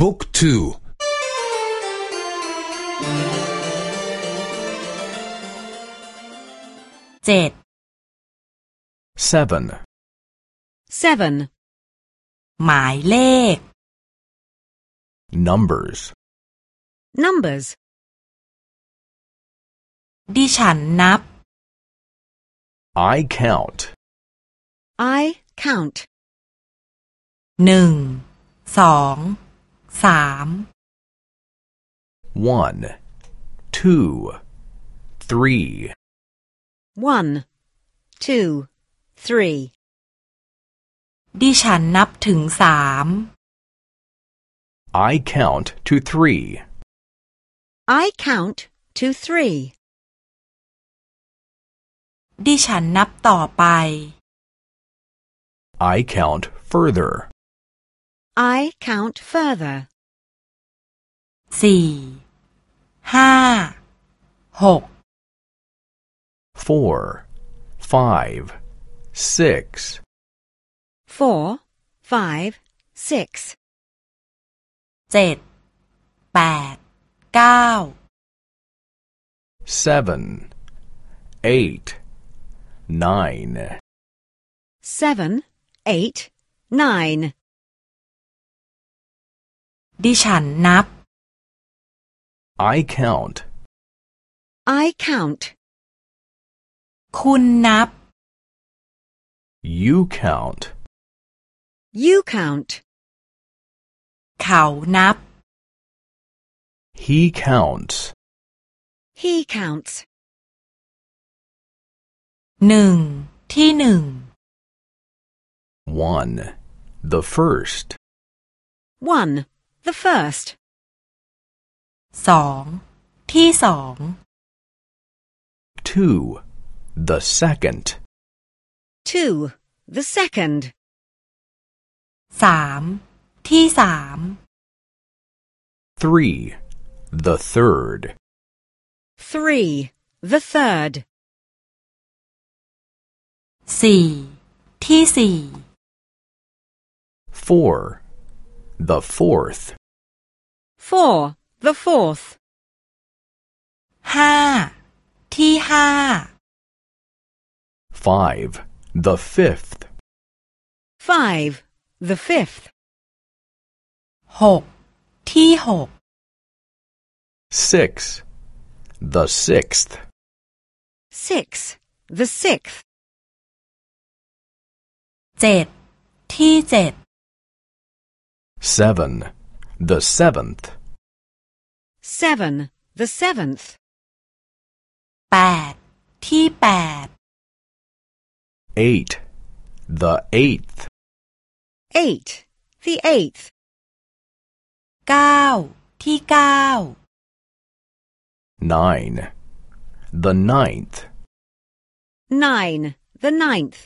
บุ๊กทู เจ็ด seven, seven, หมายเลข numbers, numbers, ดิฉันนับ I count, I count, หนึ่ง สอง สาม one, two, three, one, two, three, ดิฉันนับถึงสาม I count to three, I count to three, ดิฉันนับต่อไป I count further, I count further, สี่ ห้า หก four, five, six, four, five, six, เจ็ด แปด เก้า seven, eight, nine, seven, eight, nine, ดิฉันนับ I count, I count, คุณนับ you count, you count, เขานับ he counts, he counts, หนึ่ง ที่หนึ่ง one, the first, one, the first, สอง ที่สอง two, the second, two, the second, สาม ที่สาม three, the third, three, the third, สี่ ที่สี่ four, the fourth, four, the fourth, ห้า ที่ห้า five, the fifth, five, the fifth, หก ที่หก six, the sixth, six, the sixth, เจ็ด ที่เจ็ด seven, the seventh, seven, the seventh, แปด ที่แปด eight, the eighth, eight, the eighth, เก้า ที่เก้า nine, the ninth, nine, the ninth,